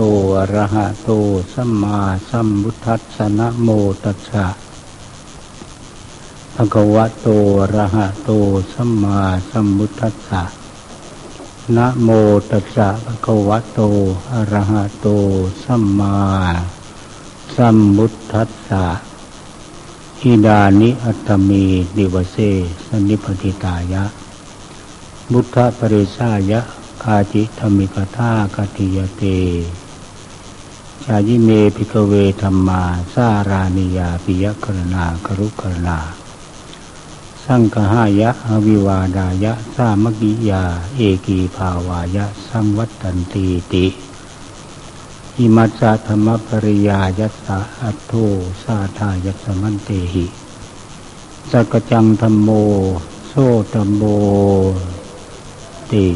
โตอะระหะโตสัมมาสัมพุทธัสสะนะโมตัสสะภะคะวะโตอะระหะโตสัมมาสัมพุทธัสสะนะโมตัสสะภะคะวะโตอะระหะโตสัมมาสัมพุทธัสสะอิดานิอัตมีดิวเสสนิพติตายะบุทธปริสายะคาจิธรรมิกธากติยเต ชายิเมพิกเวธรรมาสารานิยาปิยกรณากรุกรณา สังคหายะอวิวาดายะสามกิยา เอกีภาวายะ สังวัตตันตีติอิมัสสะธรรมปริยายัสสะอัตโตสาธายัสมันเตหิสกจังธรรมโม โซธรรมโมติ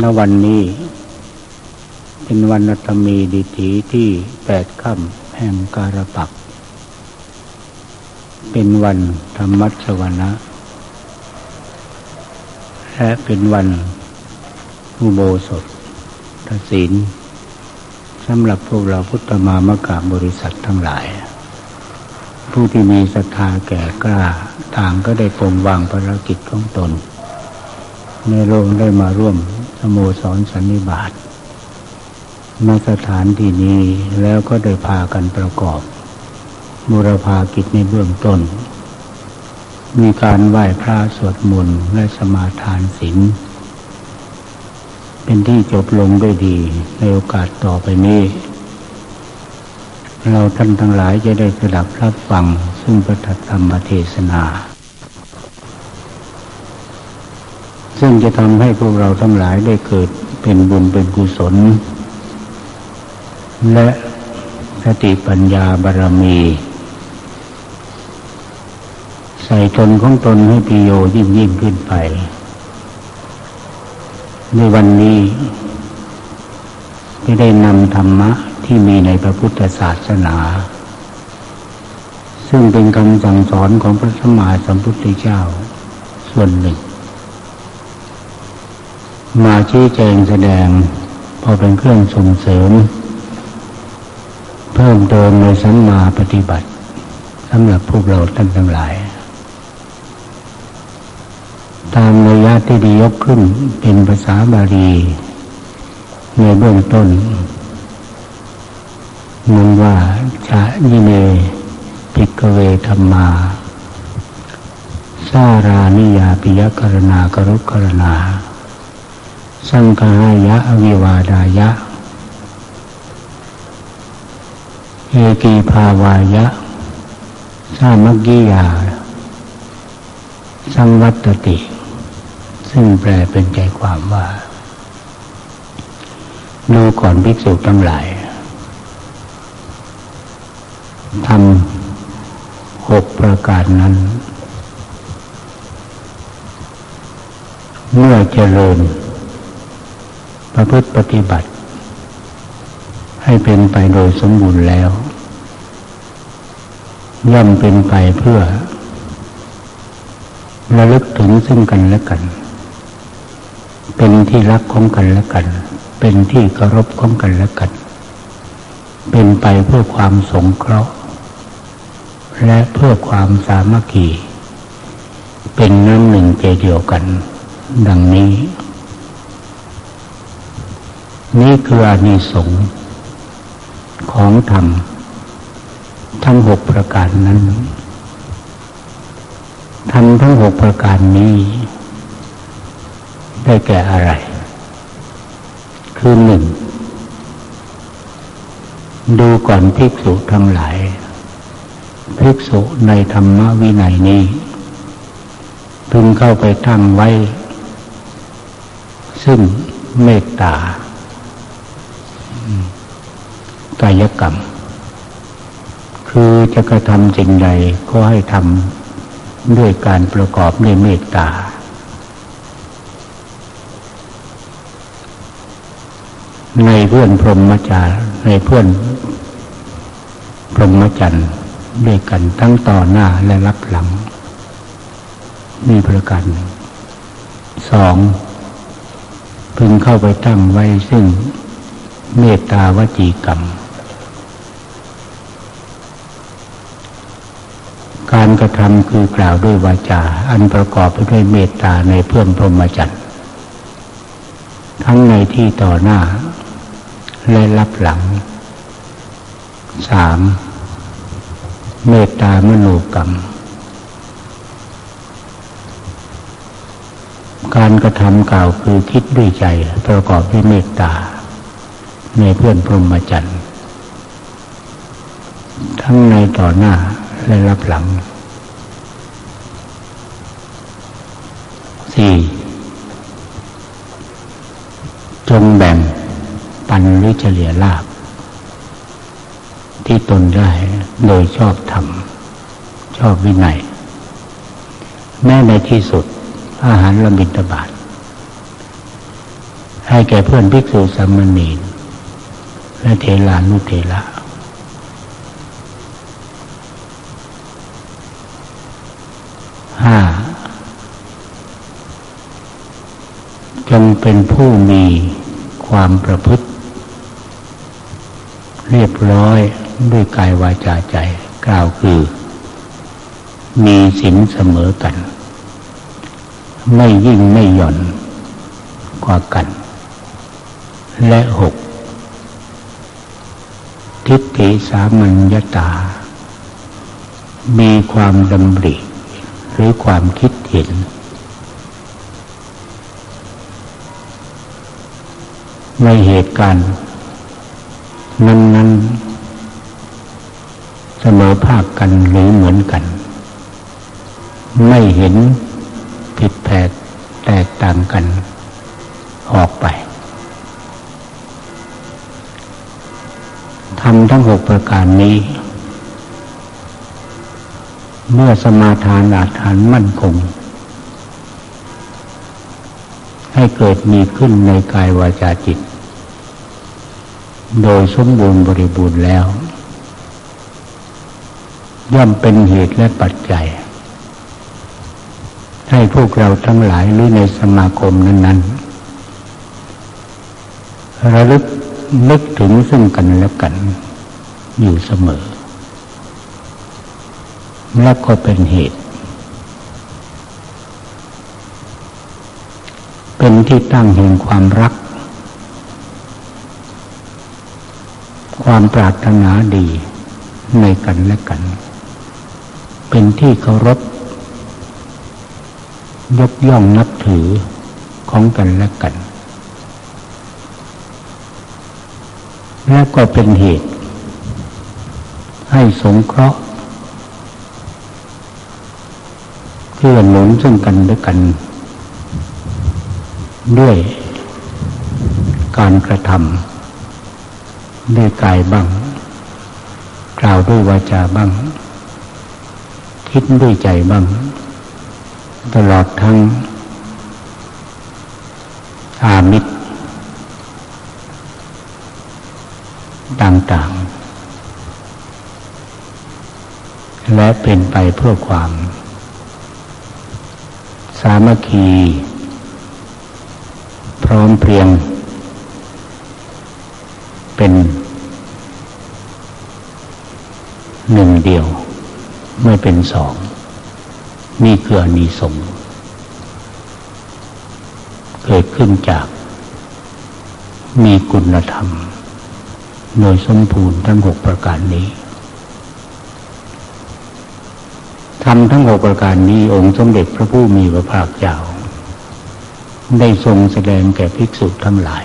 ณวันนี้ เป็นวันธรรมีดิถีที่แปดค่ำแห่งการปัก เป็นวันธรรมัสวนะ และเป็นวันอุโบสถทศีลสำหรับพวกเราพุทธมามกะบริษัททั้งหลาย ผู้ที่มีศรัทธาแก่กล้าต่างก็ได้ปรงวางภารกิจของตน ในโลกได้มาร่วม โมสรสันนิบาตมาสถานที่นี้แล้วก็ได้พากันประกอบบุรพากิจในเบื้องต้น มีการไหว้พระสวดมนต์และสมาทานศีลเป็นที่จบลงด้วยดีในโอกาสต่อไปนี้ เราท่านทั้งหลายจะได้สดับรับฟังซึ่งพระธรรมเทศนา ซึ่งจะทำให้พวกเราทั้งหลายได้เกิดเป็นบุญเป็นกุศล และสติปัญญาบารมี ใส่ตนของตนให้พิโยยิ่งยิ่งขึ้นไป ในวันนี้จะได้นำธรรมะที่มีในพระพุทธศาสนา ซึ่งเป็นคำสั่งสอนของพระสมมาสัมพุทธเจ้าส่วนหนึ่ง มาชี้แจงแสดง พอเป็นเครื่องส่งเสริม เพิ่มเติมในสัมมาปฏิบัติสำหรับพวกเราท่านทั้งหลาย ตามระยะที่ได้ยกขึ้นเป็นภาษาบาลี ในเบื้องต้นมันว่าชะยิเมพิกเวธรรมาสารานิยาปิยกรณากรุกรณา สังฆายะอวิวาดายะ เอกีภาวายะ สามักกิยา สังวัตติ ซึ่งแปลเป็นใจความว่า ดูก่อนภิกษุทั้งหลายทำหกประการนั้น เมื่อเจริญ ประพฤติปฏิบัติ ให้เป็นไปโดยสมบูรณ์แล้ว ย่อมเป็นไปเพื่อระลึกถึงซึ่งกันและกัน เป็นที่รักของกันและกัน เป็นที่เคารพของกันและกัน เป็นไปเพื่อความสงเคราะห์ และเพื่อความสามัคคี เป็นน้ำหนึ่งใจเดียวกัน ดังนี้ นี่คืออานิสงส์ของธรรม ทั้งหกประการนั้นธรรมทั้งหกประการนี้ ได้แก่อะไร คือหนึ่ง ดูก่อนภิกษุทั้งหลายภิกษุในธรรมวินัยนี้ พึงเข้าไปตั้งไว้ ซึ่งเมตตา กายกรรม คือจะกระทำสิ่งใดก็ให้ทำด้วยการประกอบด้วยเมตตา ในเพื่อนพรหมจารย์ในเพื่อนพรหมจรรย์ด้วยกันทั้งต่อหน้าและรับหลัง มีประการสองพึงเข้าไปตั้งไว้ซึ่ง เมตตาวจีกรรม การกระทำคือกล่าวด้วยวาจา อันประกอบไปด้วยเมตตาในเพื่อนพรหมจรรย์ทั้งในที่ต่อหน้า และรับหลังสามเมตตามโนกรรม การกระทำกล่าวคือคิดด้วยใจประกอบด้วยเมตตา ในเพื่อนพรหมจรรย์ทั้งในต่อหน้าและรับหลังสี่จงแบ่งปันหรือเฉลี่ยลาบ ที่ตนได้โดยชอบธรรม ชอบวินัย แม้ในที่สุด อาหารละบิดาบาทให้แก่เพื่อนภิกษุสามเณร และเทลานุเทระห้า จงเป็นผู้มีความประพฤติ เรียบร้อยด้วยกายวาจาใจ กล่าวคือ มีสินเสมอกัน ไม่ยิ่งไม่หย่อนกว่ากัน และหก สามัญญาตา มีความดำริหรือความคิดเห็น ในเหตุการณ์นั้นๆ เสมอภาคกันหรือเหมือนกัน ไม่เห็นผิดแผกแตกต่างกัน ออกไป ทำทั้งหกประการนี้ เมื่อสมาทานอาฐานมั่นคง ให้เกิดมีขึ้นในกายวาจาจิต โดยสมบูรณ์บริบูรณ์แล้ว ย่อมเป็นเหตุและปัจจัย ให้พวกเราทั้งหลายหรือในสมาคมนั้น ๆ ระลึก นึกถึงซึ่งกันและกัน อยู่เสมอ และก็เป็นเหตุ เป็นที่ตั้งแห่งความรัก ความปรารถนาดีในกันและกัน เป็นที่เคารพยกย่องนับถือของกันและกัน และก็เป็นเหตุ ให้สงเคราะห์เกื้อหนุนซึ่งกันและกัน ด้วยการกระทำด้วยกายบ้าง กล่าวด้วยวาจาบ้าง คิดด้วยใจบ้าง ตลอดทั้งอามิตรต่างๆ และเป็นไปเพื่อความ สามัคคี พร้อมเพรียง เป็นหนึ่งเดียว ไม่เป็นสอง นี่คืออนิสงส์เกิดขึ้นจาก มีคุณธรรม โดยสมบูรณ์ทั้งหกประการนี้ ทำทั้งหกประการนี้องค์สมเด็จพระผู้มีพระภาคเจ้าได้ทรงแสดงแก่ภิกษุทั้งหลาย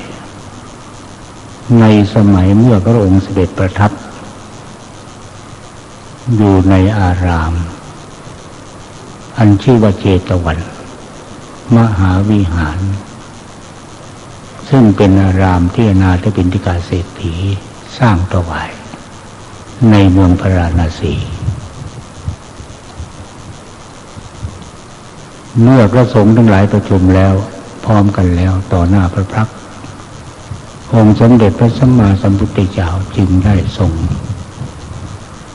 ในสมัยเมื่อพระองค์เสด็จประทับ อยู่ในอาราม อันชื่อว่าเจตวัน มหาวิหาร ซึ่งเป็นอารามที่นาถบินทิกาเศรษฐีสร้างถวาย ในเมืองพระราณสี เมื่อพระสงฆ์ทั้งหลายประชุมแล้ว พร้อมกันแล้วต่อหน้าพระพักองค์สมเด็จพระสัมมาสัมพุทธเจ้าจึงได้ทรง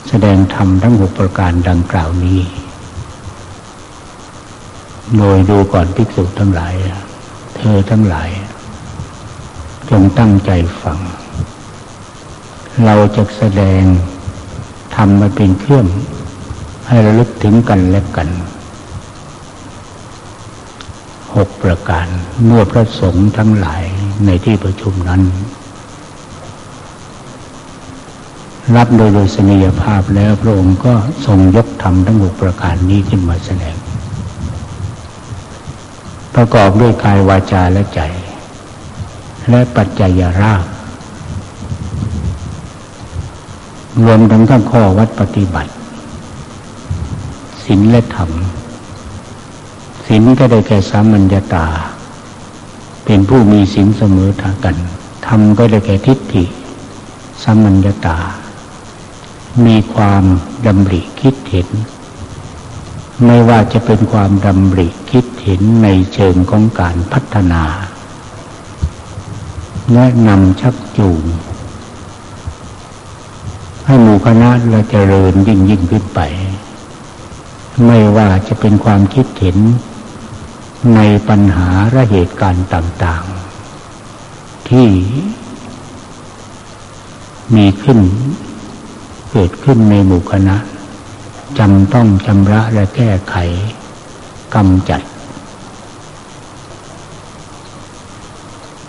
แสดงธรรมทั้งหกประการดังกล่าวนี้ โดยดูก่อนภิกษุทั้งหลาย เธอทั้งหลาย จงตั้งใจฟัง เราจะแสดงทำมาเป็นเครื่อง ให้ระลึกถึงกันและกัน หกประการ เมื่อพระสงฆ์ทั้งหลายในที่ประชุมนั้น รับโดยโดยสนิยภาพแล้วพระองค์ก็ทรงยกธรรมทั้งหกประการนี้ขึ้นมาแสดง ประกอบด้วยกายวาจาและใจ และปัจจัยราบรวมทั้งทั้งข้อวัดปฏิบัติศีลและธรรม ศีลก็ได้แก่สามัญญาตา เป็นผู้มีศีลเสมอทากันธรรมก็ได้แก่ทิฏฐิสามัญญาตา มีความดำริคิดเห็น ไม่ว่าจะเป็นความดำริคิดเห็นในเชิงของการพัฒนาแนะนำชักจูงให้หมู่คณะเราเจริญยิ่งยิ่งขึ้นไป ไม่ว่าจะเป็นความคิดเห็น ในปัญหาและเหตุการณ์ต่างๆ ที่มีขึ้น เกิดขึ้นในหมู่คณะจำต้องชำระและแก้ไขกำจัด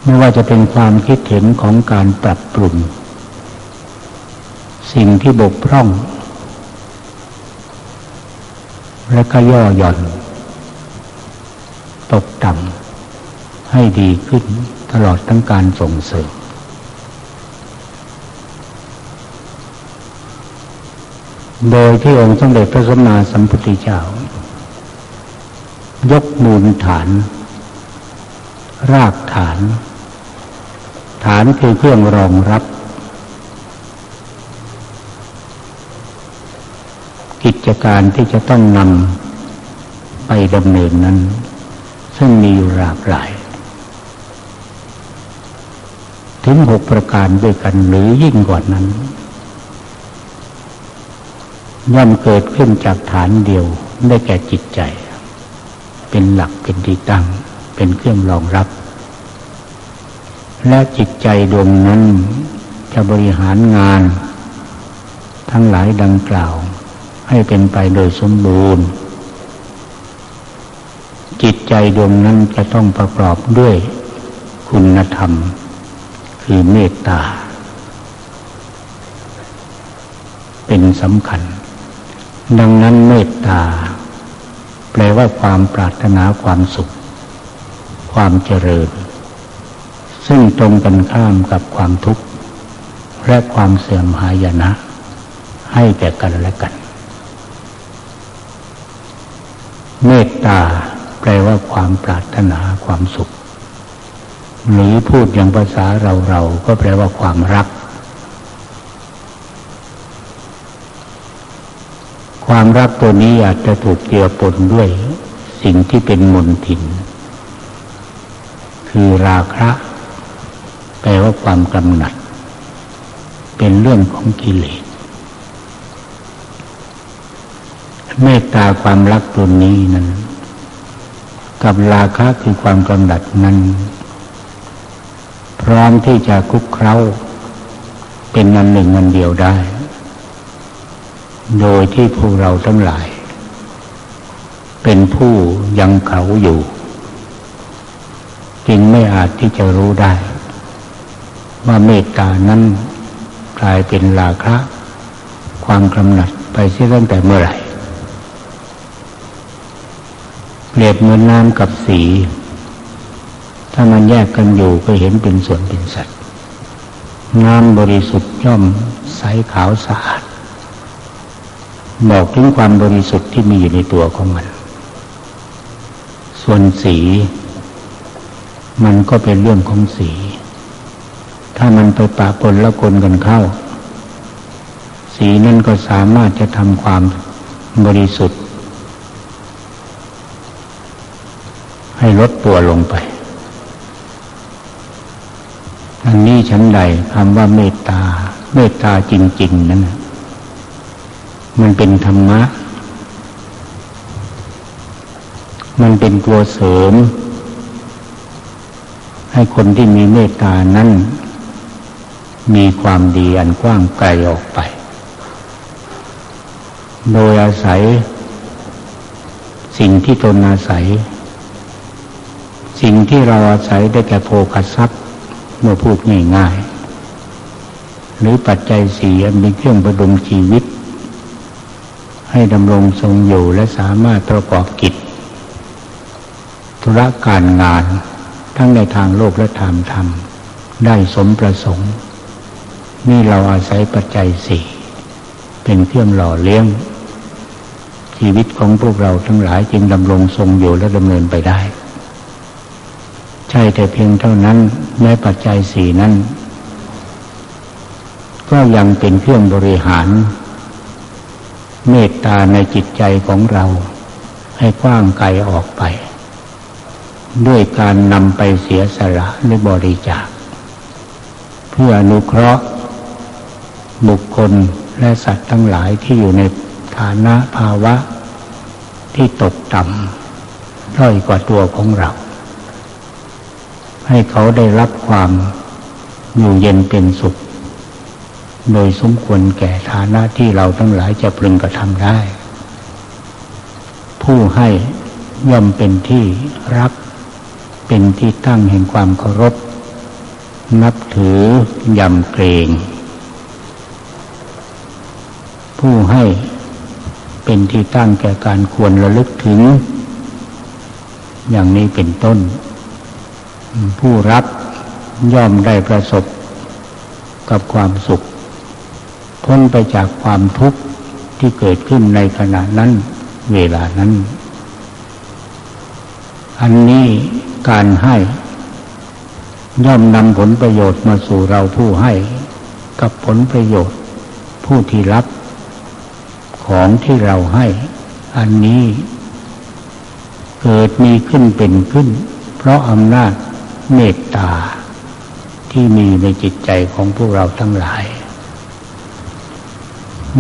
ไม่ว่าจะเป็นความคิดเห็นของการปรับปรุง สิ่งที่บกพร่อง และก็ย่อหย่อน ตกต่ำให้ดีขึ้นตลอดทั้งการส่งเสริมโดยที่องค์สมเด็จพระสัมมาสัมพุทธเจ้า ยกมูลฐาน รากฐาน ฐานคือเครื่องรองรับ กิจการที่จะต้องนำไปดำเนินนั้น ซึ่งมีอยู่หลากหลาย ถึงหกประการด้วยกันหรือยิ่งกว่านั้น ย่อมเกิดขึ้นจากฐานเดียวได้แก่จิตใจ เป็นหลักเป็นที่ตั้ง เป็นเครื่องรองรับ และจิตใจดวงนั้นจะบริหารงาน ทั้งหลายดังกล่าว ให้เป็นไปโดยสมบูรณ์ จิตใจดวงนั้นจะต้องประกอบด้วยคุณธรรม คือเมตตา เป็นสำคัญ ดังนั้นเมตตา แปลว่าความปรารถนาความสุข ความเจริญ ซึ่งตรงกันข้ามกับความทุกข์ และความเสื่อมหายนะ ให้แก่กันและกัน เมตตา แปลว่าความปรารถนาความสุข หรือพูดอย่างภาษาเราเราก็แปลว่าความรัก ความรักตัวนี้อาจจะถูกเกี่ยวปนด้วย สิ่งที่เป็นมนทิน คือราคะ แปลว่าความกำหนัด เป็นเรื่องของกิเลสเมตตาความรักตัวนี้นั้น กับราคะคือความกำดัดนั้น พร้อมที่จะคุกเคล้า เป็นนันหนึ่งนันเดียวได้ โดยที่พวกเราทั้งหลาย เป็นผู้ยังเขาอยู่ จึงไม่อาจที่จะรู้ได้ ว่าเมตตานั้นกลายเป็นราคะ ความกำหนัดไปเสียตั้งแต่เมื่อไหร่ เปรียบเหมือนน้ำกับสี ถ้ามันแยกกันอยู่ก็เห็นเป็นส่วนเป็นสัตว์ น้ำบริสุทธิ์ย่อมใสขาวสะอาด บอกถึงความบริสุทธิ์ที่มีอยู่ในตัวของมัน ส่วนสี มันก็เป็นเรื่องของสี ถ้ามันไปปะปนแล้วกลกันเข้า สีนั่นก็สามารถจะทำความบริสุทธิ์ ให้ลดตัวลงไปอันนี้ฉันใดคำว่าเมตตา เมตตาจริง ๆ นั้นมันเป็นธรรมะ มันเป็นตัวเสริม ให้คนที่มีเมตตานั้นมีความดีอันกว้างไกลออกไป โดยอาศัย สิ่งที่ตนอาศัย สิ่งที่เราอาศัยได้แก่โภคทรัพย์เมื่อพูดง่ายๆ หรือปัจจัยสี่อันมีเครื่องประดุมชีวิต ให้ดำรงทรงอยู่และสามารถประกอบกิจ ธุรการงานทั้งในทางโลกและทางธรรม ได้สมประสงค์ นี่เราอาศัยปัจจัยสี่เป็นเครื่องหล่อเลี้ยง ชีวิตของพวกเราทั้งหลายจึงดำรงทรงอยู่และดำเนินไปได้ ช่แต่เพียงเท่านั้นแม้ปัจจัยสี่นั้น ก็ยังเป็นเครื่องบริหาร เมตตาในจิตใจของเรา ให้กว้างไกลออกไป ด้วยการนำไปเสียสละหรือบริจาค เพื่ออนุเคราะห์ บุคคลและสัตว์ทั้งหลายที่อยู่ในฐานะภาวะที่ตกต่ำด้อยกว่าตัวของเรา ให้เขาได้รับความอยู่เย็นเป็นสุข โดยสมควรแก่ฐานะที่เราทั้งหลายจะพึงกระทำได้ ผู้ให้ย่อมเป็นที่รัก เป็นที่ตั้งแห่งความเคารพ นับถือยำเกรง ผู้ให้เป็นที่ตั้งแก่การควรระลึกถึง อย่างนี้เป็นต้น ผู้รับย่อมได้ประสบกับความสุข พ้นไปจากความทุกข์ที่เกิดขึ้นในขณะนั้นเวลานั้น อันนี้การให้ย่อมนำผลประโยชน์มาสู่เราผู้ให้ กับผลประโยชน์ ผู้ที่รับของที่เราให้ อันนี้ เกิดมีขึ้นเป็นขึ้น เพราะอำนาจ เมตตาที่มีในจิตใจของพวกเราทั้งหลาย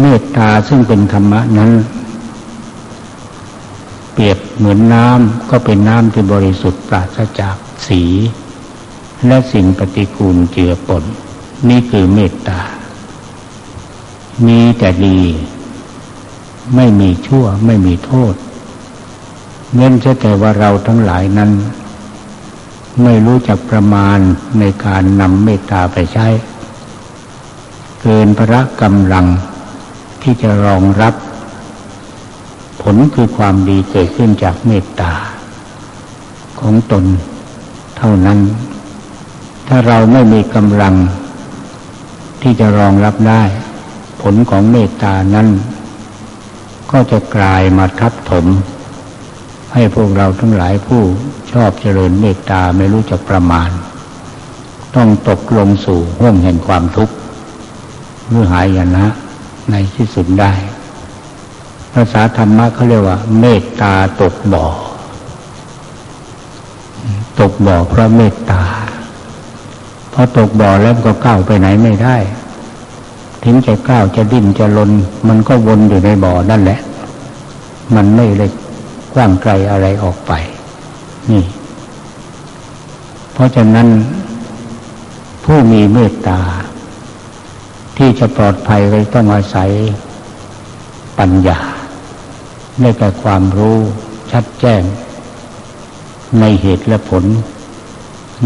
เมตตาซึ่งเป็นธรรมะนั้น เปรียบเหมือนน้ำก็เป็นน้ำที่บริสุทธิ์ปราศจากสี และสิ่งปฏิกูลเจือปนนี่คือเมตตา มีแต่ดี ไม่มีชั่วไม่มีโทษเง้นแต่ว่าเราทั้งหลายนั้น ไม่รู้จักประมาณในการนำเมตตาไปใช้ เกินพระกำลังที่จะรองรับ ผลคือความดีเกิดขึ้นจากเมตตา ของตนเท่านั้น ถ้าเราไม่มีกำลัง ที่จะรองรับได้ ผลของเมตตานั้น ก็จะกลายมาทับถม ให้พวกเราทั้งหลายผู้ ชอบเจริญเมตตาไม่รู้จักประมาณ ต้องตกลงสู่ห้วงแห่งความทุกข์เมื่อหายนะ ในที่สุดได้ ภาษาธรรมะเขาเรียกว่า เมตตาตกบ่อ ตกบ่อเพราะเมตตาพอตกบ่อแล้วก็ก้าวไปไหนไม่ได้ ถึงจะก้าวจะดิ้นจะลน มันก็วนอยู่ในบ่อนั่นแหละ มันไม่เลยกว้างไกลอะไรออกไป นี่ เพราะฉะนั้นผู้มีเมตตา ที่จะปลอดภัยเลยต้องอาศัยปัญญาได้แก่ความรู้ชัดแจ้ง ในเหตุและผล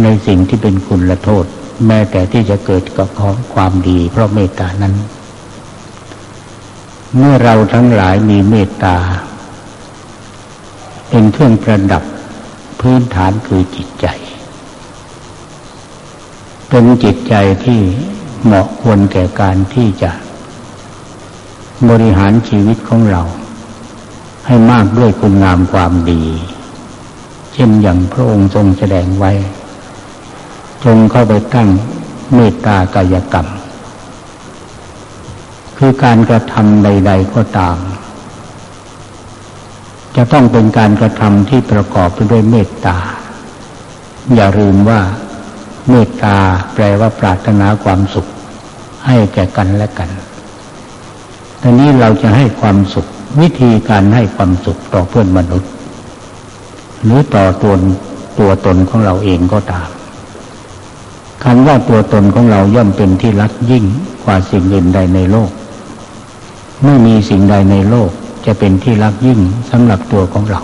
ในสิ่งที่เป็นคุณและโทษ แม้แต่ที่จะเกิดกับของความดี เพราะเมตตานั้น เมื่อเราทั้งหลายมีเมตตา เป็นเครื่องประดับ พื้นฐานคือจิตใจ เป็นจิตใจที่เหมาะควรแก่การที่จะ บริหารชีวิตของเรา ให้มากด้วยคุณงามความดี เช่นอย่างพระองค์ทรงแสดงไว้ จงเข้าไปตั้งเมตตากายกรรม คือการกระทำใด ๆก็ตาม จะต้องเป็นการกระทำที่ประกอบไปด้วยเมตตา อย่าลืมว่าเมตตาแปลว่าปรารถนาความสุข ให้แก่กันและกันตอนนี้เราจะให้ความสุข วิธีการให้ความสุขต่อเพื่อนมนุษย์ หรือต่อตัวตัวตนของเราเองก็ตามคำว่าตัวตนของเราย่อมเป็นที่รักยิ่งกว่าสิ่งอื่นใดในโลก ไม่มีสิ่งใดในโลก จะเป็นที่รักยิ่งสำหรับตัวของเรา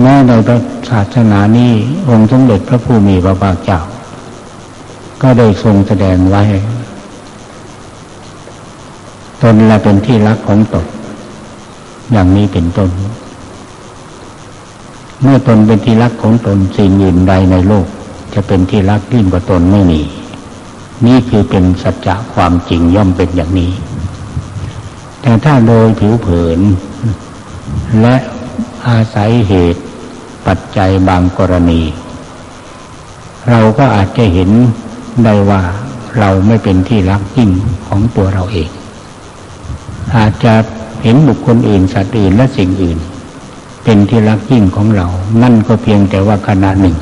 แม้ในพระศาสนานี้องค์สมเด็จพระผู้มีพระภาคเจ้า ก็ได้ทรงแสดงไว้ ตนละเป็นที่รักของตนอย่างนี้เป็นต้น เมื่อตนเป็นที่รักของตนสิ่งอื่นใดในโลก จะเป็นที่รักยิ่งกว่าตนไม่มี นี่คือเป็นสัจจะความจริงย่อมเป็นอย่างนี้ แต่ถ้าโดยผิวเผิน และอาศัยเหตุปัจจัยบางกรณี เราก็อาจจะเห็นได้ว่าเราไม่เป็นที่รักยิ่งของตัวเราเอง อาจจะเห็นบุคคลอื่นสัตว์อื่นและสิ่งอื่น เป็นที่รักยิ่งของเรา นั่นก็เพียงแต่ว่าขณะหนึ่ง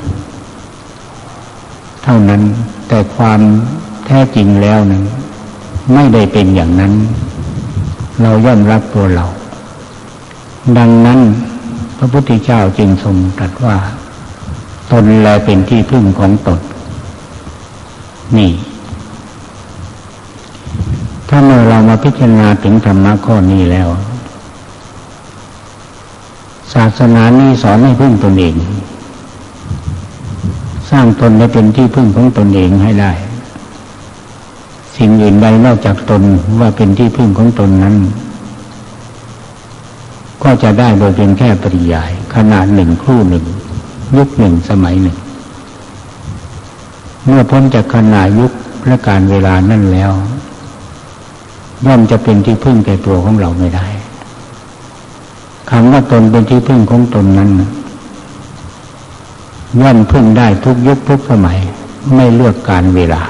เท่านั้นแต่ความแท้จริงแล้วนั้น ไม่ได้เป็นอย่างนั้น เราย่อมรับตัวเรา ดังนั้นพระพุทธเจ้าจึงทรงตรัสว่า ตนแลเป็นที่พึ่งของตน นี่ ถ้าเมื่อเรามาพิจารณาถึงธรรมะข้อนี้แล้ว ศาสนานี้สอนให้พึ่งตนเอง สร้างตนให้เป็นที่พึ่งของตนเองให้ได้ สิ่งอื่นใดนอกจากตนว่าเป็นที่พึ่งของตนนั้น ก็จะได้โดยเป็นแค่ปริยาย ขนาดหนึ่งครู่หนึ่ง ยุคหนึ่งสมัยหนึ่ง เมื่อพ้นจากขนาดยุคและการเวลานั่นแล้ว ย่อมจะเป็นที่พึ่งแก่ตัวของเราไม่ได้คำว่าตนเป็นที่พึ่งของตนนั้นย่อมพึ่งได้ทุกยุคทุกสมัย ไม่เลือกการเวลา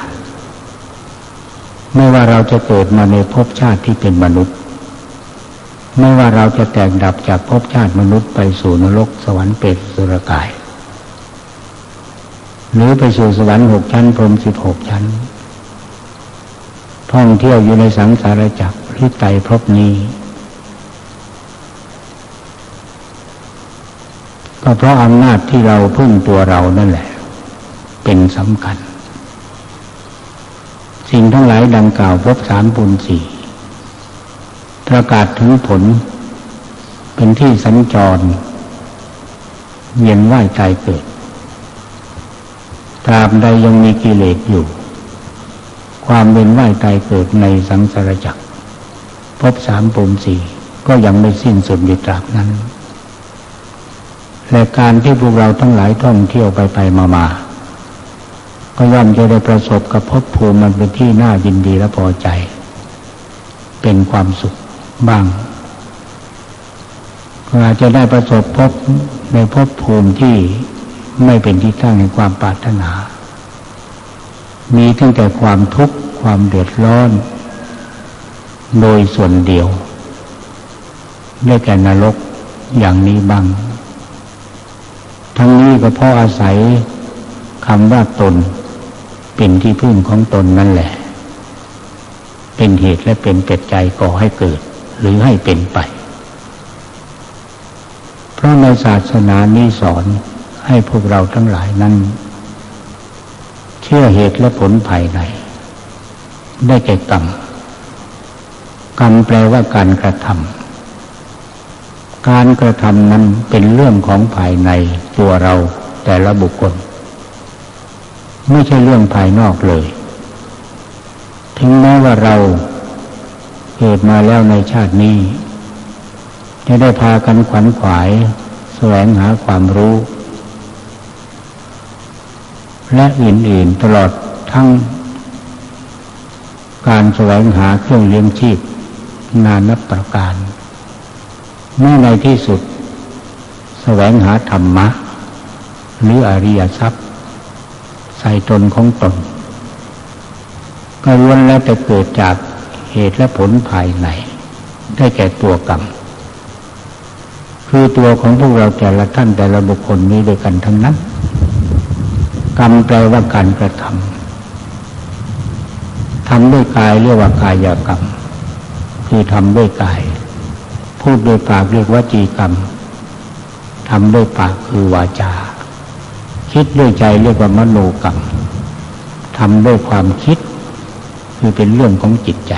ไม่ว่าเราจะเกิดมาในภพชาติที่เป็นมนุษย์ ไม่ว่าเราจะแตกดับจากภพชาติมนุษย์ไปสู่นรกสวรรค์เปรตสุรกาย หรือไปสู่สวรรค์หกชั้นพรมสิบหกชั้น ท่องเที่ยวอยู่ในสังสารจักรที่ไตพบนี้ ก็เพราะอำนาจที่เราพึ่งตัวเรานั่นแหละ เป็นสำคัญ สิ่งทั้งหลายดังกล่าวพบสามปุณสี่ประกาศถึงผล เป็นที่สัญจรเวียนว่ายใจเกิดตราบใดยังมีกิเลสอยู่ ความเป็นว่ายตายเกิดในสังสารจักรพบสามปุ่มสี่ก็ยังไม่สิ้นสุดในตราบนั้น และการที่พวกเราทั้งหลายท่องเที่ยวไปไปมามา ก็ย่อมจะได้ประสบกับพบภูมิมันเป็นที่น่ายินดีและพอใจ เป็นความสุขบ้างก็อาจจะได้ประสบพบในพบภูมิที่ไม่เป็นที่ตั้งในความปรารถนา มีตั้งแต่ความทุกข์ความเดือดร้อน โดยส่วนเดียวได้แก่นรกอย่างนี้บ้าง ทั้งนี้ก็เพราะอาศัยคำว่าตน เป็นที่พึ่งของตนนั่นแหละ เป็นเหตุและเป็นเป็ดใจก่อให้เกิด หรือให้เป็นไป เพราะในศาสนานี้สอนให้พวกเราทั้งหลายนั้น เชื่อเหตุและผลภายใน ได้แก่กรรมกรรมแปลว่าการกระทำการกระทำนั้นเป็นเรื่องของภายในตัวเราแต่ละบุคคล ไม่ใช่เรื่องภายนอกเลย ถึงแม้ว่าเราเกิดมาแล้วในชาตินี้จะได้พากันขวัญขวายแสวงหาความรู้ และอื่นๆตลอดทั้ง การแสวงหาเครื่องเลี้ยงชีพ นานับประการเมื่อในที่สุด แสวงหาธรรมะ หรืออริยทรัพย์ ส่ตนของตนก็ล้วนแล้วแต่เกิดจากเหตุและผลภายในได้แก่ตัวกรรม คือตัวของพวกเราแต่ละท่านแต่ละบุคคลนี้ด้วยกันทั้งนั้น กรรมแปลว่าการกระทำทำด้วยกายเรียกว่ากายกรรม คือทำด้วยกาย พูดด้วยปากเรียกว่าจีกรรมทำด้วยปากคือวาจา คิดด้วยใจเรียกว่ามโนกรรมทำด้วยความคิด คือเป็นเรื่องของจิตใจ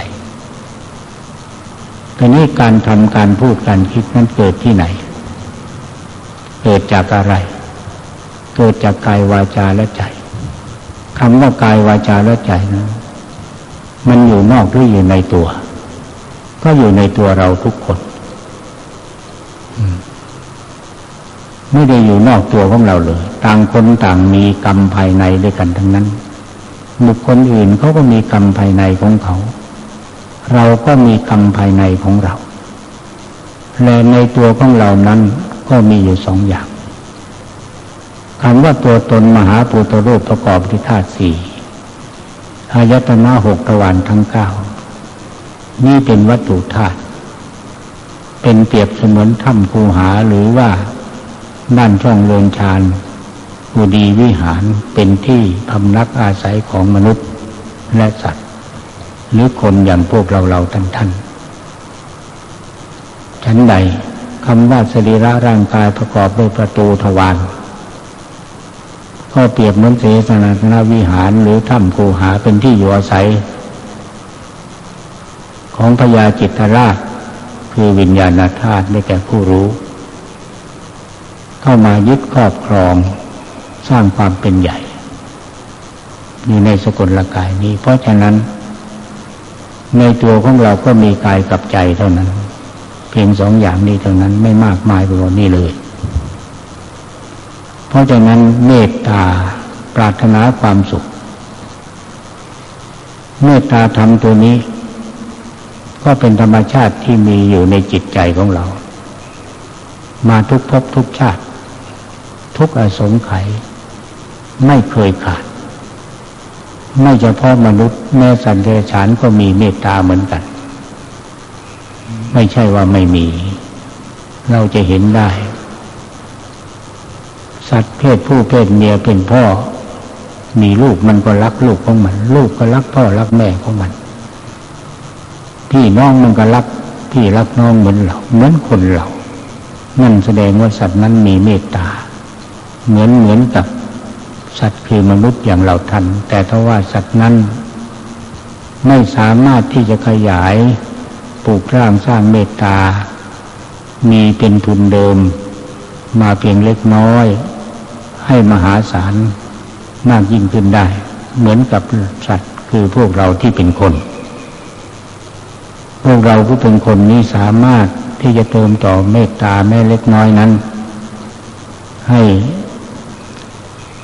ทีนี้การทำการพูดการคิดนั้นเกิดที่ไหน เกิดจากอะไร เกิดจากกายวาจาและใจคำว่ากายวาจาและใจนะมันอยู่นอกหรืออยู่ในตัว ก็อยู่ในตัวเราทุกคน ไม่ได้อยู่นอกตัวของเราเลย ต่างคนต่างมีกรรมภายในด้วยกันทั้งนั้น บุคคลอื่นเขาก็มีกรรมภายในของเขา เราก็มีกรรมภายในของเรา และในตัวของเรานั้นก็มีอยู่สองอย่างคำว่าตัวตนมหาปุตรูปประกอบด้วยธาตุสี่อายตนะหกตะวันทั้งเก้านี่เป็นวัตถุธาตุเป็นเปรียบเสมือนถ้ำคูหาหรือว่า ด้านช่องเรือนชานอุดีวิหารเป็นที่พำนักอาศัยของมนุษย์และสัตว์ หรือคนอย่างพวกเราเราท่านท่านชั้นใดคำว่าสรีระร่างกายประกอบด้วยประตูทวารก็เปรียบเหมือนเสสนาสนาวิหารหรือถ้ำคูหาเป็นที่อยู่อาศัย ของพญาจิตราชคือวิญญาณธาตุได้แก่ผู้รู้ เข้ามายึดครอบครอง สร้างความเป็นใหญ่อยู่ในสกุลกายนี้ เพราะฉะนั้น ในตัวของเราก็มีกายกับใจเท่านั้น เพียงสองอย่างนี้เท่านั้นไม่มากมายไปกว่านี้เลย เพราะฉะนั้นเมตตาปรารถนาความสุข เมตตาธรรมตัวนี้ ก็เป็นธรรมชาติที่มีอยู่ในจิตใจของเรา มาทุกภพทุกชาติ ทุกอสงไขยไม่เคยขาด ไม่เฉพาะมนุษย์แม้สัตว์เดรัจฉานก็มีเมตตาเหมือนกัน ไม่ใช่ว่าไม่มี เราจะเห็นได้ สัตว์เพศผู้เพศเมียเป็นพ่อ มีลูกมันก็รักลูกของมัน ลูกก็รักพ่อรักแม่ของมัน พี่น้องมันก็รักพี่รักน้องเหมือนเราเหมือนคนเรานั่นแสดงว่าสัตว์นั้นมีเมตตา เหมือนเหมือนกับสัตว์คือมนุษย์อย่างเราทัน แต่ถ้าว่าสัตว์นั้น ไม่สามารถที่จะขยายปลูกร่างสร้างเมตตา มีเป็นทุนเดิม มาเพียงเล็กน้อย ให้มหาศาลมากยิ่งขึ้นได้ เหมือนกับสัตว์คือพวกเราที่เป็นคน พวกเราผู้เป็นคนนี้สามารถที่จะเติมต่อเมตตาแม่เล็กน้อยนั้น ให้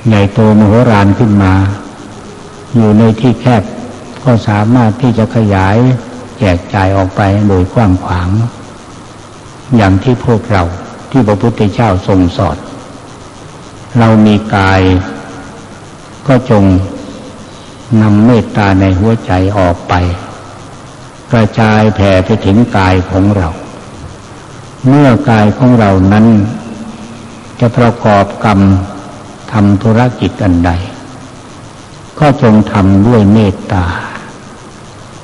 ใหญ่โตมโหฬารขึ้นมา อยู่ในที่แคบก็สามารถที่จะขยายแจกจ่ายออกไปโดยกว้างขวาง อย่างที่พวกเราที่พระพุทธเจ้าทรงสอนเรามีกาย ก็จงนำเมตตาในหัวใจออกไป กระจายแผ่ไปถึงกายของเรา เมื่อกายของเรานั้น จะประกอบกรรม ทำธุรกิจอันใด ก็จงทำด้วยเมตตา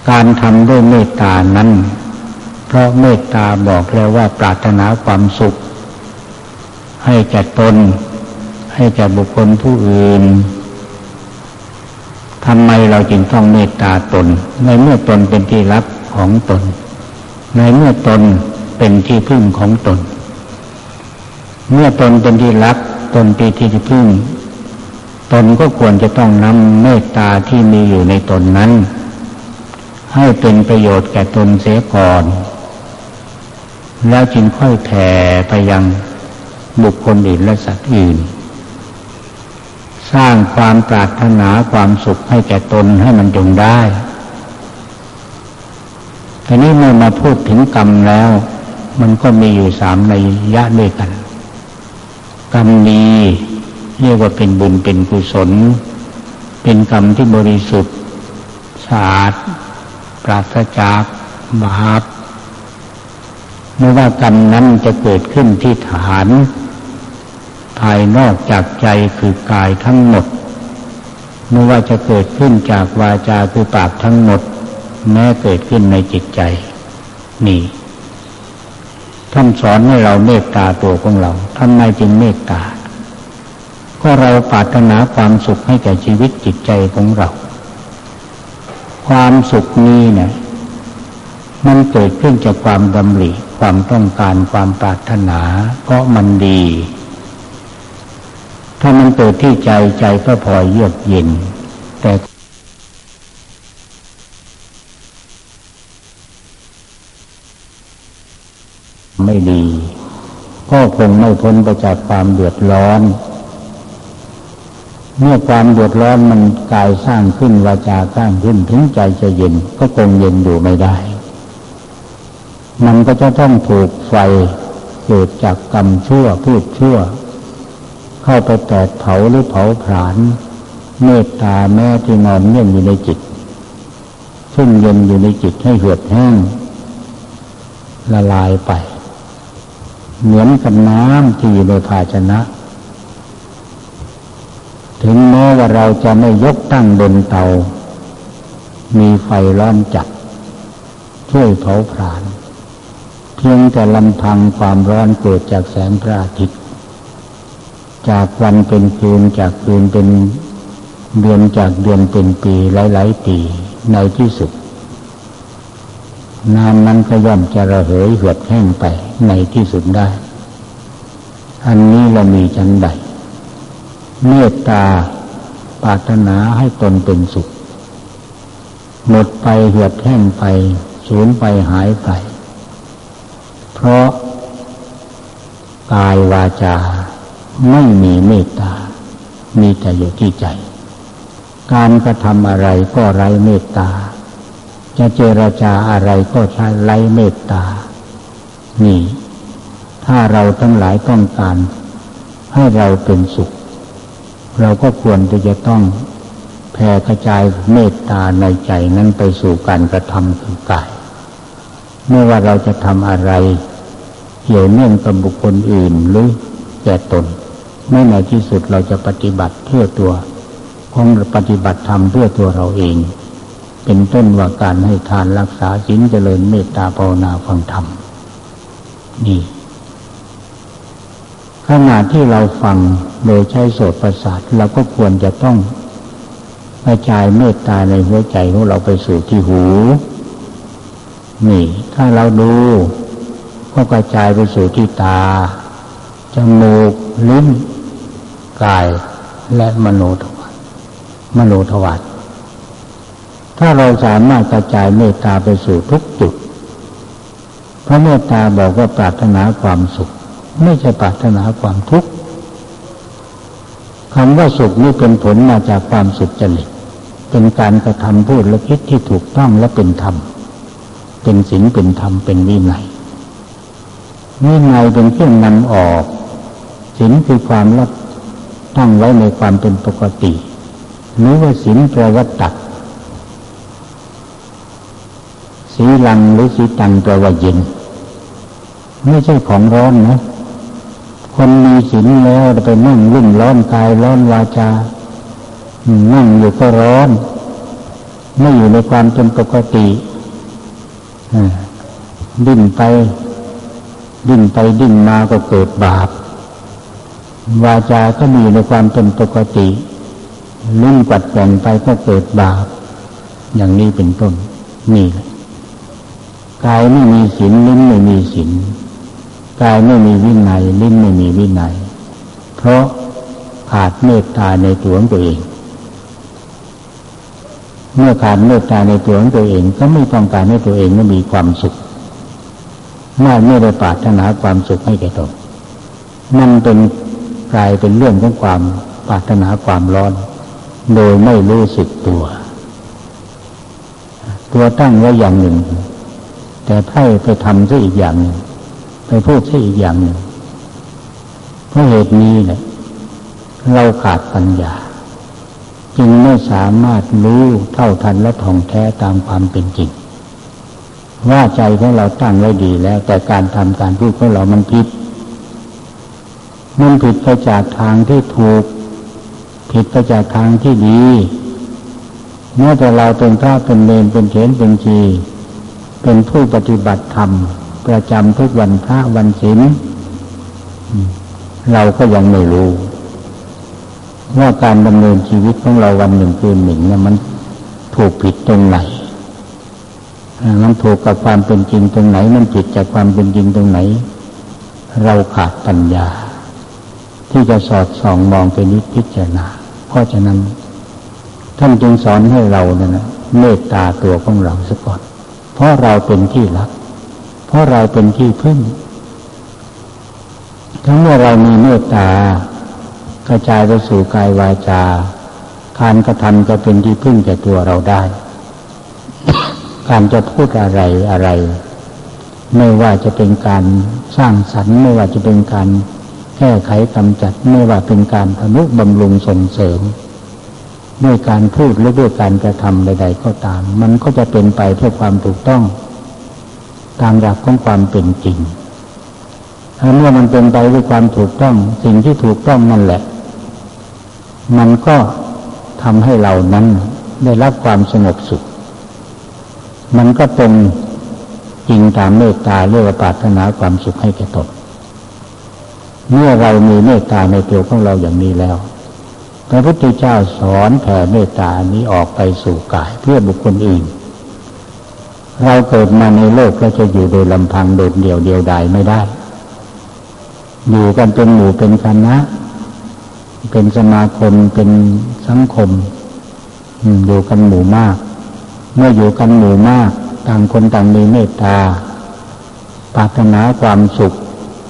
การทำด้วยเมตตานั้น เพราะเมตตาบอกแล้วว่าปรารถนาความสุข ให้แก่ตน ให้แก่บุคคลผู้อื่นทำไมเราจึงต้องเมตตาตน ในเมื่อตนเป็นที่รักของตน ในเมื่อตนเป็นที่พึ่งของตน เมื่อตนเป็นที่รัก ตนปีที่พึ่ง ตนก็ควรจะต้องนำเมตตาที่มีอยู่ในตนนั้น ให้เป็นประโยชน์แก่ตนเสียก่อน แล้วจึงค่อยแผ่ไปยังบุคคลอื่นและสัตว์อื่น สร้างความปรารถนาความสุขให้แก่ตนให้มันจงได้ทีนี้เมื่อมาพูดถึงกรรมแล้ว มันก็มีอยู่สามในยะด้วยกัน กรรมดีเรียกว่าเป็นบุญเป็นกุศล เป็นกรรมที่บริสุทธิ์สะอาด ปราศจากบาปไม่ว่ากรรมนั้นจะเกิดขึ้นที่ฐาน ภายนอกจากใจคือกายทั้งหมดไม่ว่าจะเกิดขึ้นจากวาจาคือปากทั้งหมด แม้เกิดขึ้นในจิตใจ นี่ ท่านสอนให้เราเมตตาตัวของเราทำไมจึงเมตตา ก็เราปรารถนาความสุขให้แก่ชีวิตจิตใจของเรา ความสุขนี้เนะี่ยมันเกิดขึ้นจากความดำริความต้องการความปรารถนา เพราะมันดี ถ้ามันเกิดที่ใจใจก็พอเยือกเย็น แต่ไม่ดี ก็คงไม่พ้นไปจากความเดือดร้อน เมื่อความเดือดร้อนมันกายสร้างขึ้นวาจาก้างขึ้นถึงใจจะเย็นก็คงเย็นอยู่ไม่ได้ มันก็จะต้องถูกไฟเกิดจากกรรมชั่วพูดชั่ว เข้าไปแตกเผาหรือเผาผลาญเมตตาแม่ที่นอนเงี่ยอยู่ในจิตซึ่งเย็นอยู่ในจิตให้เหือดแห้งละลายไป เหมือนกับน้ำที่อยู่ในภาชนะ ถึงแม้ว่าเราจะไม่ยกตั้งบนเตา มีไฟร้อนจัดช่วยเผาผลาญเพียงแต่ลำพังความร้อนเกิดจากแสงพระอาทิตย์ จากวันเป็นคืนจากคืนเป็นเดือนจากเดือนเป็นปีหลายๆปีในที่สุดน้ำนั้นก็ย่อมจะระเหยเหือดแห้งไป ในที่สุดได้ อันนี้เรามีจันใดเมตตาปรารถนาให้ตนเป็นสุข หมดไปเหือดแห้งไป สูญไปหายไป เพราะกายวาจาไม่มีเมตตา มีแต่อยู่ที่ใจ การกระทำอะไรก็ไร้เมตตา จะเจรจาอะไรก็ใช้ไร้เมตตา นี่ ถ้าเราทั้งหลายต้องการ ให้เราเป็นสุข เราก็ควรที่จะต้องแผ่กระจายเมตตาในใจนั้นไปสู่การกระทำคือกาย ไม่ว่าเราจะทำอะไร เกี่ยวเนื่องกับบุคคลอื่นหรือแก่ตนไม่ในที่สุดเราจะปฏิบัติเพื่อตัวคงปฏิบัติธรรมเพื่อตัวเราเอง เป็นต้นว่าการให้ทานรักษาศีลเจริญเมตตาภาวนาฟังธรรม นี่ขณะที่เราฟังโดยใช้โสตประสาทเราก็ควรจะต้องกระจายเมตตาในหัวใจของเราไปสู่ที่หู นี่ ถ้าเราดูก็กระจายไปสู่ที่ตา จมูก ลิ้น กาย และมโนทวารมโนทวารถ้าเราสามารถกระจายเมตตาไปสู่ทุกจุด พระเมตตาบอกว่าปรารถนาความสุข ไม่ใช่ปรารถนาความทุกข์คำว่าสุขนี่เป็นผลมาจากความสุขจริตเป็นการกระทำพูดและคิดที่ถูกต้องและเป็นธรรม เป็นศีลเป็นธรรมเป็นวินัยวินัยเป็นเครื่องนำออกศีลคือความรับตั้งไว้ในความเป็นปกติหรือว่าศีลแปลว่าตัดสีลังหรือสีตังแปลว่าเย็น ไม่ใช่ของร้อนนะ คนมีศีลแล้วไปนั่งรุ่มร้อนกายร้อนวาจา นั่งอยู่ก็ร้อน ไม่อยู่ในความเป็นปกติดิ้นไป ดิ้นไปดิ้นมาก็เกิดบาป วาจาก็มีในความเป็นปกติลิ้นกัดแก่งไปก็เกิดบาป อย่างนี้เป็นต้น นี่กายไม่มีศีลลิ้นไม่มีศีล กายไม่มีวินัยลิ้นไม่มีวินัย เพราะขาดเมตตาในตัวของตัวเอง เมื่อขาดเมตตาในตัวของตัวเองก็ไม่ต้องการให้ตัวเองไม่มีความสุขไม่ไม่ได้ปรารถนาความสุขให้แก่ตนนั่นเป็นกลายเป็นเรื่องของความปรารถนาความร้อน โดยไม่รู้สึกตัว ตัวตั้งไว้อย่างหนึ่ง แต่ไพ่ไปทำซะอีกอย่างหนึ่ง ไปพูดซะอีกอย่างหนึ่งเพราะเหตุนี้แหละเราขาดปัญญา จึงไม่สามารถรู้เท่าทันและท่องแท้ตามความเป็นจริง ว่าใจของเราตั้งไว้ดีแล้ว แต่การทำการพูดของเรามันผิดมันผิดไปจากทางที่ถูก ผิดไปจากทางที่ดีเมื่อแต่เราเป็นพระเป็นเนรเป็นเถรเป็นชีเป็นผู้ปฏิบัติธรรม ประจำทุกวันพระวันศีลเราก็ยังไม่รู้ว่าการดำเนินชีวิตของเราวันหนึ่งคืนหนึ่งเนี่ยมันถูกผิดตรงไหนมันถูกกับความเป็นจริงตรงไหน มันผิดจากความเป็นจริงตรงไหน เราขาดปัญญา ที่จะสอดส่องมองไปนิพพิจารณาเพราะฉะนั้น ท่านจึงสอนให้เราเนี่ยนะเมตตาตัวของเราซะก่อน เพราะเราเป็นที่รัก เพราะเราเป็นที่พึ่ง ทั้งเมื่อเรามีเมตตากระจายไปสู่กายวาจาการกระทำก็เป็นที่พึ่งแก่ตัวเราได้ การจะพูดอะไรอะไร ไม่ว่าจะเป็นการสร้างสรรค์ ไม่ว่าจะเป็นการแก้ไขกำจัด ไม่ว่าเป็นการทนุบำรุงส่งเสริมด้วยการพูดหรือด้วยการกระทำใด ๆ ก็ตาม มันก็จะเป็นไปเพื่อความถูกต้อง ตามหลักของความเป็นจริงถ้าเมื่อมันเป็นไปด้วยความถูกต้อง สิ่งที่ถูกต้องนั่นแหละ มันก็ทำให้เรานั้นได้รับความสงบสุข มันก็ตรงจริงตามเมตตาเรียกว่าปรารถนาความสุขให้แก่ตนเมื่อเรามีเมตตาในตัวของเราอย่างนี้แล้ว พระพุทธเจ้าสอนแผ่เมตตานี้ออกไปสู่กายเพื่อบุคคลอื่น เราเกิดมาในโลกก็จะอยู่โดยลำพังโดดเดี่ยวเดียวดายไม่ได้ อยู่กันเป็นหมู่เป็นคณะ เป็นสมาคมเป็นสังคมอยู่กันหมู่มาก เมื่ออยู่กันหมู่มาก ต่างคนต่างมีเมตตาปรารถนาความสุข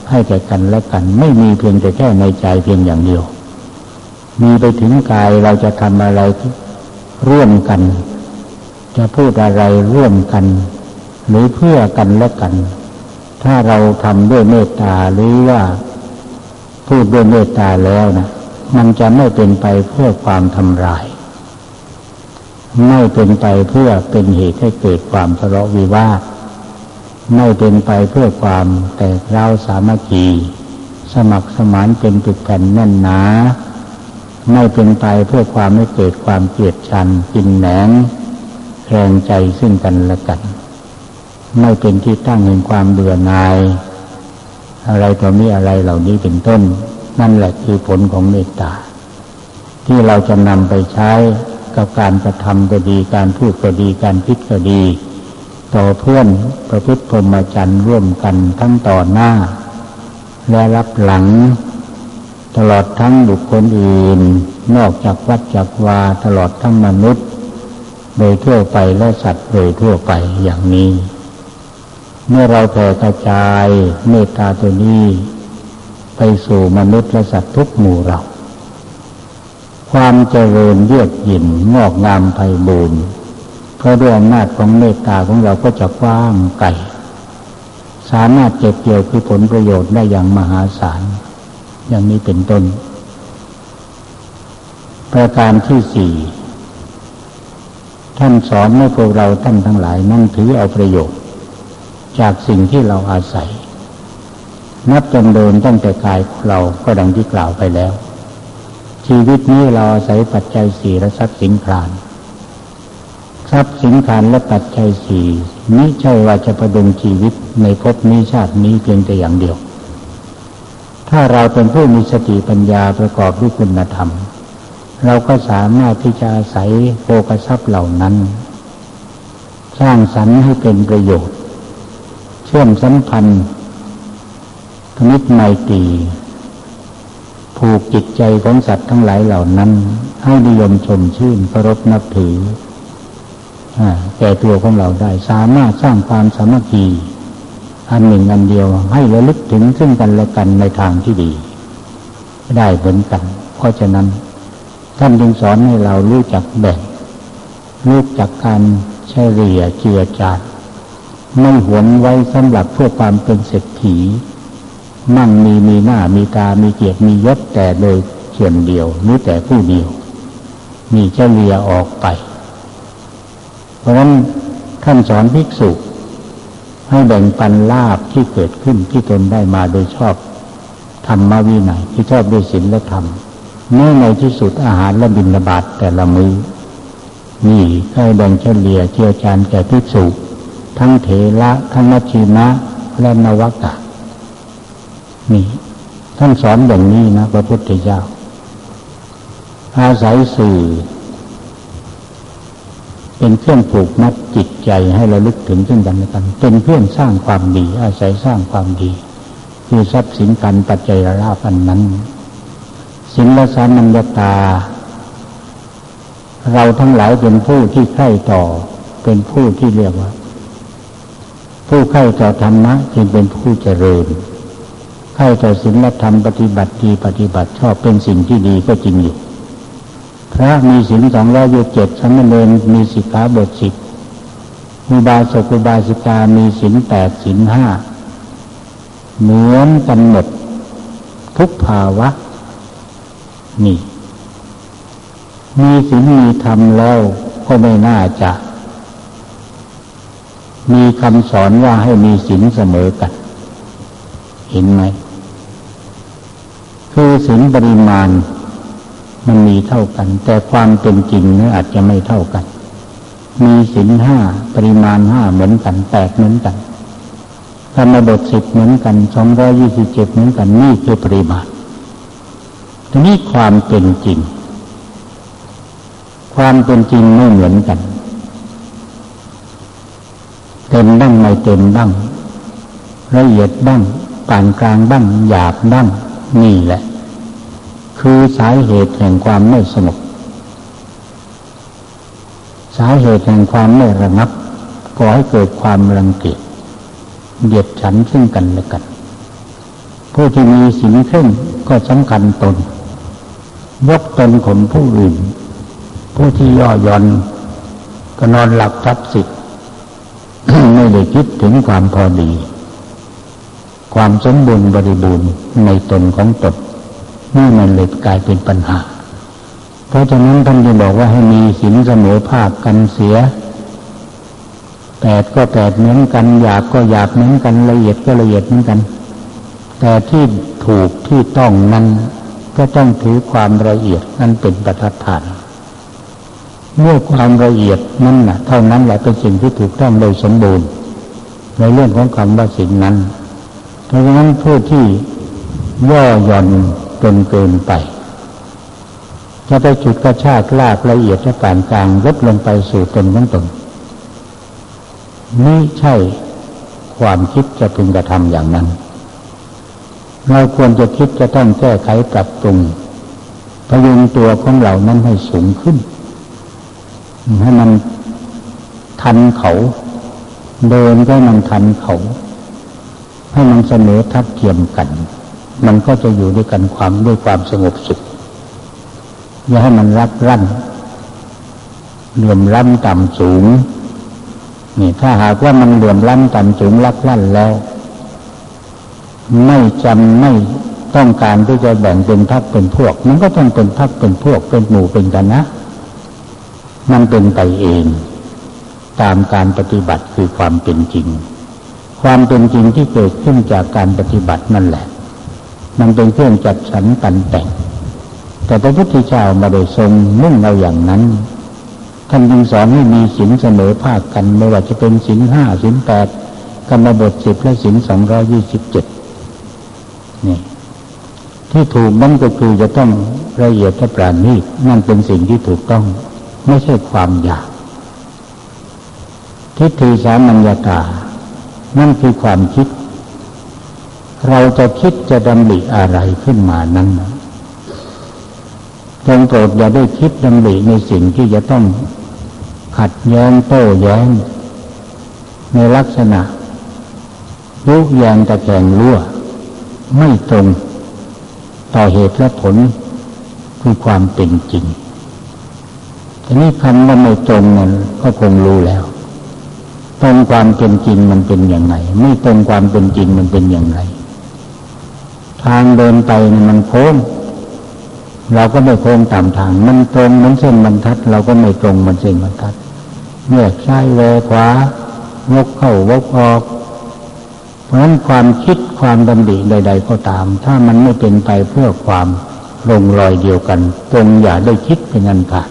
ให้แก่กันและกัน ไม่มีเพียงแต่แค่ในใจเพียงอย่างเดียว มีไปถึงกายเราจะทำอะไรร่วมกัน จะพูดอะไรร่วมกัน หรือเพื่อกันและกัน ถ้าเราทำด้วยเมตตาหรือว่าพูดด้วยเมตตาแล้วนะมันจะไม่เป็นไปเพื่อความทำลาย ไม่เป็นไปเพื่อเป็นเหตุให้เกิดความทะเลาะวิวาทไม่เป็นไปเพื่อความแตกเล่าสามัคคีสมัครสมานเป็นปึกแผ่นแน่นหนา ไม่เป็นไปเพื่อความไม่เกิดความเกลียดชังกินแหนง แรงใจซึ่งกันและกัน ไม่เป็นที่ตั้งแห่งความเบื่อหน่าย อะไรต่อมีอะไรเหล่านี้เป็นต้น นั่นแหละคือผลของเมตตา ที่เราจะนำไปใช้กับการกระทำก็ดี การพูดก็ดี การคิดก็ดี ต่อเพื่อนประพฤติพรหมจรรย์ร่วมกันทั้งต่อหน้า และรับหลัง ตลอดทั้งบุคคลอื่น นอกจากวัดจักวาตลอดทั้งมนุษย์ โดยทั่วไปและสัตว์โดยทั่วไปอย่างนี้ เมื่อเราแผ่กระจายเมตตาตัวนี้ ไปสู่มนุษย์และสัตว์ทุกหมู่เรา ความเจริญเยือกหยิ่นงอกงามไพบูรณ์เพราะด้วยอำนาจของเมตตาของเราก็จะกว้างไกลสามารถเก็บเกี่ยวคือผลประโยชน์ได้อย่างมหาศาล อย่างนี้เป็นต้น ประการที่สี่ ท่านสอนให้พวกเราท่านทั้งหลายนั่นถือเอาประโยชน์ จากสิ่งที่เราอาศัย นับจนเดินตั้งแต่กายเราก็ดังที่กล่าวไปแล้ว ชีวิตนี้เราอาศัยปัจจัยสี่และทรัพย์สินครานทรัพย์สินครานและปัจจัยสี่ไม่ใช่ว่าจะประดุงชีวิตในภพนี้ชาตินี้เพียงแต่อย่างเดียว ถ้าเราเป็นผู้มีสติปัญญาประกอบด้วยคุณธรรม เราก็สามารถที่จะอาศัยโภกทรัพย์เหล่านั้น สร้างสรรค์ให้เป็นประโยชน์ เชื่อมสัมพันธ์มิตรไมตรีผูกจิตใจของสัตว์ทั้งหลายเหล่านั้น ให้นิยมชมชื่นเคารพนับถือแก่ตัวของเราได้สามารถสร้างความสามัคคีอันหนึ่งอันเดียวให้ระลึกถึงซึ่งกันและกันในทางที่ดี ได้เหมือนกันเพราะฉะนั้น ท่านจึงสอนให้เรารู้จักแบ่ง รู้จักการเฉลี่ยเจือจานไม่หวงไว้สำหรับเพื่อความเป็นเศรษฐี มั่งมีมีหน้ามีตา มีเกียรติมียศแต่โดยส่วนเดียวนี้แต่ผู้เดียว มีเฉลี่ยออกไป เพราะฉะนั้นท่านสอนภิกษุ ให้แบ่งปันลาบที่เกิดขึ้นที่ตนได้มาโดยชอบธรรมวินัยที่ชอบด้วยศีลและธรรม เมื่อในที่สุดอาหารและบิณฑบาตแต่ละมือนี่ให้แบ่งเฉลี่ยเชี่ยวชาญแก่ภิกษุทั้งเถระทั้งนัชีนะและนวกะนี่ท่านสอนอย่างนี้นะ พระพุทธเจ้า อาศัยสื่อ เป็นเครื่องผูกมัดจิตใจให้ระลึกถึงซึ่งกันและกัน เป็นเพื่อนสร้างความดี อาศัยสร้างความดี คือทรัพย์สินกันปัจจัยราพันนั้น สินละสานัญญตา เราทั้งหลายเป็นผู้ที่ใคร่ต่อ เป็นผู้ที่เรียกว่า ผู้ใคร่ต่อธรรมะจึงเป็นผู้เจริญใคร่ต่อศีลธรรมปฏิบัติดีปฏิบัติชอบเป็นสิ่งที่ดีก็จริงอยู่พระมีศีลสองร้อยยี่สิบเจ็ดสมณเณรมีสิกขาบทสิบมีบาสกุบาสิกามีศีลแปดศีลห้าเหมือนกันหมดทุกภาวะ นี่ มีศีลมีธรรมแล้วก็ไม่น่าจะ มีคำสอนว่าให้มีศีลเสมอกัน เห็นไหม คือศีลปริมาณมันมีเท่ากัน แต่ความเป็นจริงเนี่ยอาจจะไม่เท่ากัน มีศีลห้าปริมาณห้าเหมือนกันแตกเหมือนกันธรรมบทสิบเหมือนกันสองร้อยี่สิบเจ็ดเหมือนกันนี่คือปริมาณ ทีนี้ความเป็นจริง ความเป็นจริงไม่เหมือนกัน เต็มบ้างไม่เต็มบ้าง ละเอียดบ้างปานกลางบ้างหยาบบ้างนี่แหละ คือสาเหตุแห่งความไม่สงบสาเหตุแห่งความไม่ระงับก่อให้เกิดความรังเกียจเดียดฉันซึ่งกันและกัน ผู้ที่มีสิ่งขึ้นก็สำคัญตน ยกตนข่มผู้อื่น ผู้ที่ย่อหย่อนก็นอนหลับทับสิทธิ์ไม่ได้คิดถึงความพอดี ความสมบูรณ์บริบูรณ์ในตนของตนนี่มันเลยกลายเป็นปัญหา เพราะฉะนั้นท่านจะบอกว่าให้มีศีลเสมอภาคกันเสียแปดก็แปดเหมือนกันหยาบก็หยาบเหมือนกันละเอียดก็ละเอียดเหมือนกัน แต่ที่ถูกที่ต้องนั้น ก็ต้องถือความละเอียดนั้นเป็นประทัดฐานเมื่อความละเอียดนั้นนะเท่านั้นแหละเป็นสิ่งที่ถูกต้องโดยสมบูรณ์ ในเรื่องของคำว่าสิ่งนั้น เพราะฉะนั้นผู้ที่ย่อหย่อนจนเกินไป จะไปจุดกระชากลากละเอียดและปานกลางลดลงไปสู่ตนของตนนี่ใช่ความคิดจะพึงกระทำอย่างนั้น เราควรจะคิดจะต้องแก้ไขปรับปรุงพยุงตัวของเรานั้นให้สูงขึ้น ให้มันทันเขา เดินก็มันทันเขา ให้มันเสมอทัดเทียมกัน มันก็จะอยู่ด้วยกันความด้วยความสงบสุขอย่าให้มันรักรั่นเหลื่อมล้ำต่ำสูง นี่ถ้าหากว่ามันเหลื่อมล้ำต่ำสูงรักลั่นแล้ว ไม่จำไม่ต้องการที่จะแบ่งเป็นพักเป็นพวก มันก็ต้องเป็นพักเป็นพวกเป็นหมู่เป็นกันนะมันเป็นไปเอง ตามการปฏิบัติคือความเป็นจริง ความเป็นจริงที่เกิดขึ้นจากการปฏิบัตินั่นแหละ มันเป็นเครื่องจัดสรรปันแต่ง แต่พระพุทธเจ้ามาโดยทรงมุ่งเอาอย่างนั้นท่านจึงสอนให้มีศีลเสมอภาคกันไม่ว่าจะเป็นศีลห้าศีลแปดกรรมบทสิบและศีลสองร้อยี่สิบเจ็ด นี่ที่ถูกนั่นก็คือจะต้องละเอียดและปราณีตนั่นเป็นสิ่งที่ถูกต้อง ไม่ใช่ความอยาก ทิฏฐิสามัญญาตา นั่นคือความคิด เราจะคิดจะดำริอะไรขึ้นมานั้นจงโปรดอย่าได้คิดดำริในสิ่งที่จะต้องขัดแย้งโต้แย้ง ในลักษณะยุยงตะแคงรั่ว ไม่ตรงต่อเหตุและผลคือความเป็นจริงทีนี้คำว่าไม่ตรงนั้นก็คงรู้แล้ว ตรงความเป็นจริงมันเป็นอย่างไรไม่ตรงความเป็นจริงมันเป็นอย่างไร ทางเดินไปมันโค้งเราก็ไม่โค้งตามทาง มันตรงมันเส้นบรรทัด เราก็ไม่ตรงมันเส้นบรรทัดเมื่อซ้ายแลขวาวกเข้าวกออก เพราะฉะนั้นความคิดความดำริใด ๆ ก็ตาม ถ้ามันไม่เป็นไปเพื่อความลงรอยเดียวกันจงอย่าได้คิดเป็นอันขาด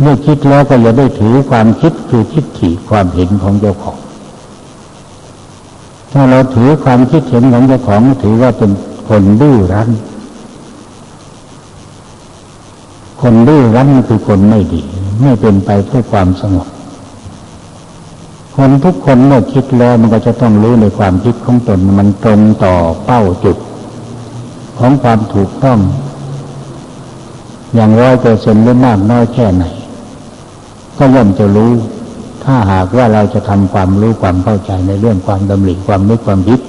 เมื่อคิดแล้วก็อย่าได้ถือความคิดคือคิดถี่ความเห็นของเจ้าของ ถ้าเราถือความคิดเห็นของเจ้าของถือว่าเป็นคนดื้อรั้น คนดื้อรั้นคือคนไม่ดี ไม่เป็นไปเพื่อความสงบ คนทุกคนเมื่อคิดแล้วมันก็จะต้องรู้ในความคิดของตนมันตรงต่อเป้าจุด ของความถูกต้อง อย่างร้อยเปอร์เซ็นต์หรือมากน้อยแค่ไหน ก็ย่อมจะรู้ ถ้าหากว่าเราจะทำความรู้ความเข้าใจในเรื่องความดำริความนึกความคิด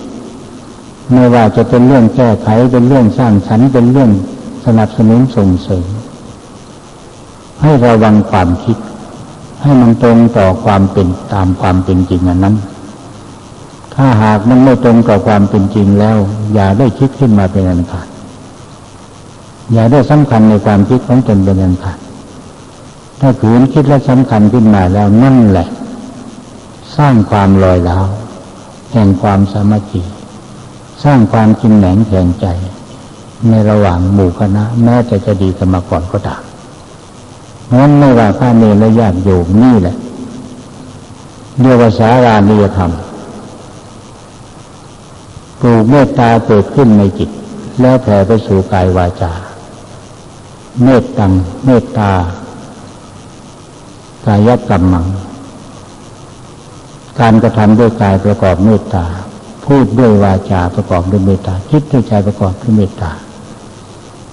ไม่ว่าจะเป็นเรื่องแก้ไขเป็นเรื่องสร้างสรรค์เป็นเรื่องสนับสนุนส่งเสริมให้ระวังความคิด ให้มันตรงต่อความเป็นตามความเป็นจริงอันนั้น ถ้าหากมันไม่ตรงต่อความเป็นจริงแล้ว อย่าได้คิดขึ้นมาเป็นอันขาดอย่าได้สำคัญในความคิดของตนเป็นอันขาดถ้าขืนคิดและสำคัญขึ้นมาแล้วนั่นแหละ สร้างความลอยล้าวแห่งความสามัคคีสร้างความกินแหนงแข่งใจ ในระหว่างหมู่คณะแม้จะจะดีกันมาก่อนก็ตาม นั้นไม่ว่าพระเนรและญาติโยมนี่แหละเรียกว่าสารานิยธรรมปลูกเมตตาเกิดขึ้นในจิต แล้วแผ่ไปสู่กายวาจา เมตตังเมตตากายกรรมัง การกระทำด้วยกายประกอบเมตตา พูดด้วยวาจาประกอบด้วยเมตตาคิดด้วยใจประกอบด้วยเมตตา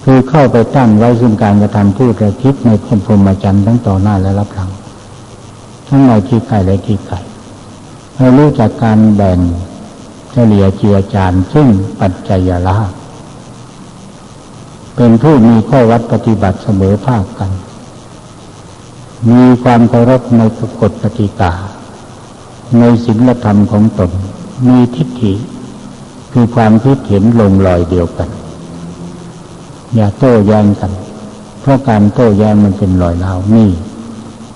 คือเข้าไปตั้งไว้ซึ่งการกระทำพูดและคิดในพรพรมจันทร์ทั้งต่อหน้าและรับหลัง ทั้งในที่ไกลและที่ไกลให้รู้จักการแบ่งเฉลี่ยเจียจานซึ่งปัจจัยละเป็นผู้มีข้อวัดปฏิบัติเสมอภาคกัน มีความเคารพในกฎปฏิกา ในศีลธรรมของตน มีทิฏฐิ คือความคิดเห็นลงรอยเดียวกัน อย่าโต้แย้งกัน เพราะการโต้แย้งมันเป็นรอยเล้านี่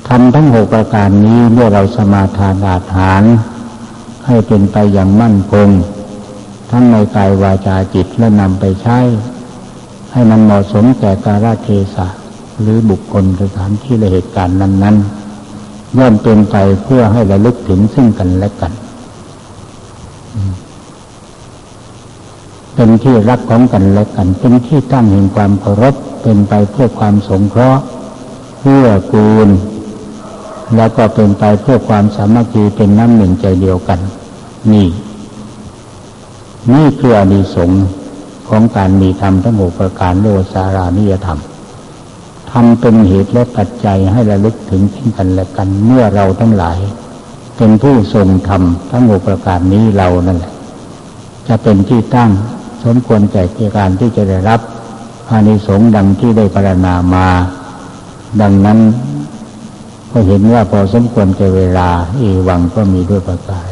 ทำทั้งหกประการนี้เมื่อเราสมาทานอาฐาน ให้เป็นไปอย่างมั่นคง ทั้งในกายวาจาจิตและนำไปใช้ ให้มันเหมาะสมแก่กาลเทศะหรือบุคคลสถานที่และเหตุการณ์นั้น ๆ ย่อมเป็นไปเพื่อให้ระลึกถึงซึ่งกันและกัน เป็นที่รักของกันและกัน เป็นที่ตั้งแห่งความเคารพเป็นไปเพื่อความสงเคราะห์เพื่อกูล แล้วก็เป็นไปเพื่อความสามัคคีเป็นน้ำหนึ่งใจเดียวกัน นี่ นี่คืออนิสงส์ของการมีธรรมทั้งหมดประการโลสารานิยธรรมทำเป็นเหตุและปัจจัยให้ระลึกถึงทิ้งกันและกันเมื่อเราทั้งหลาย เป็นผู้ทรงธรรมทั้งหมดประการนี้เรานั่นแหละ จะเป็นที่ตั้ง สมควรแก่การที่จะได้รับอานิสงส์ดังที่ได้พรรณนามา ดังนั้นก็เห็นว่าพอสมควรแก่เวลา อีวังก็มีด้วยประกาศ